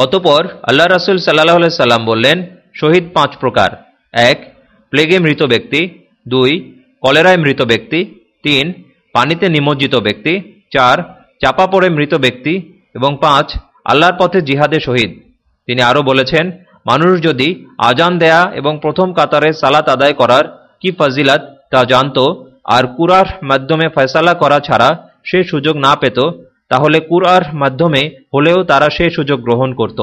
অতপর আল্লাহ রাসুল সাল্লাহ সাল্লাম বললেন, শহীদ পাঁচ প্রকার। এক, প্লেগে মৃত ব্যক্তি। দুই, কলেরায় মৃত ব্যক্তি। তিন, পানিতে নিমজ্জিত ব্যক্তি। চার, চাপা পড়ে মৃত ব্যক্তি। এবং পাঁচ, আল্লাহর পথে জিহাদে শহীদ। তিনি আরও বলেছেন, মানুষ যদি আজান দেয়া এবং প্রথম কাতারে সালাত আদায় করার কি ফজিলাত তা জানত, আর কুরার মাধ্যমে ফয়সালা করা ছাড়া সে সুযোগ না পেত তাহলে কুরআর মাধ্যমে হলেও তারা সে সুযোগ গ্রহণ করত।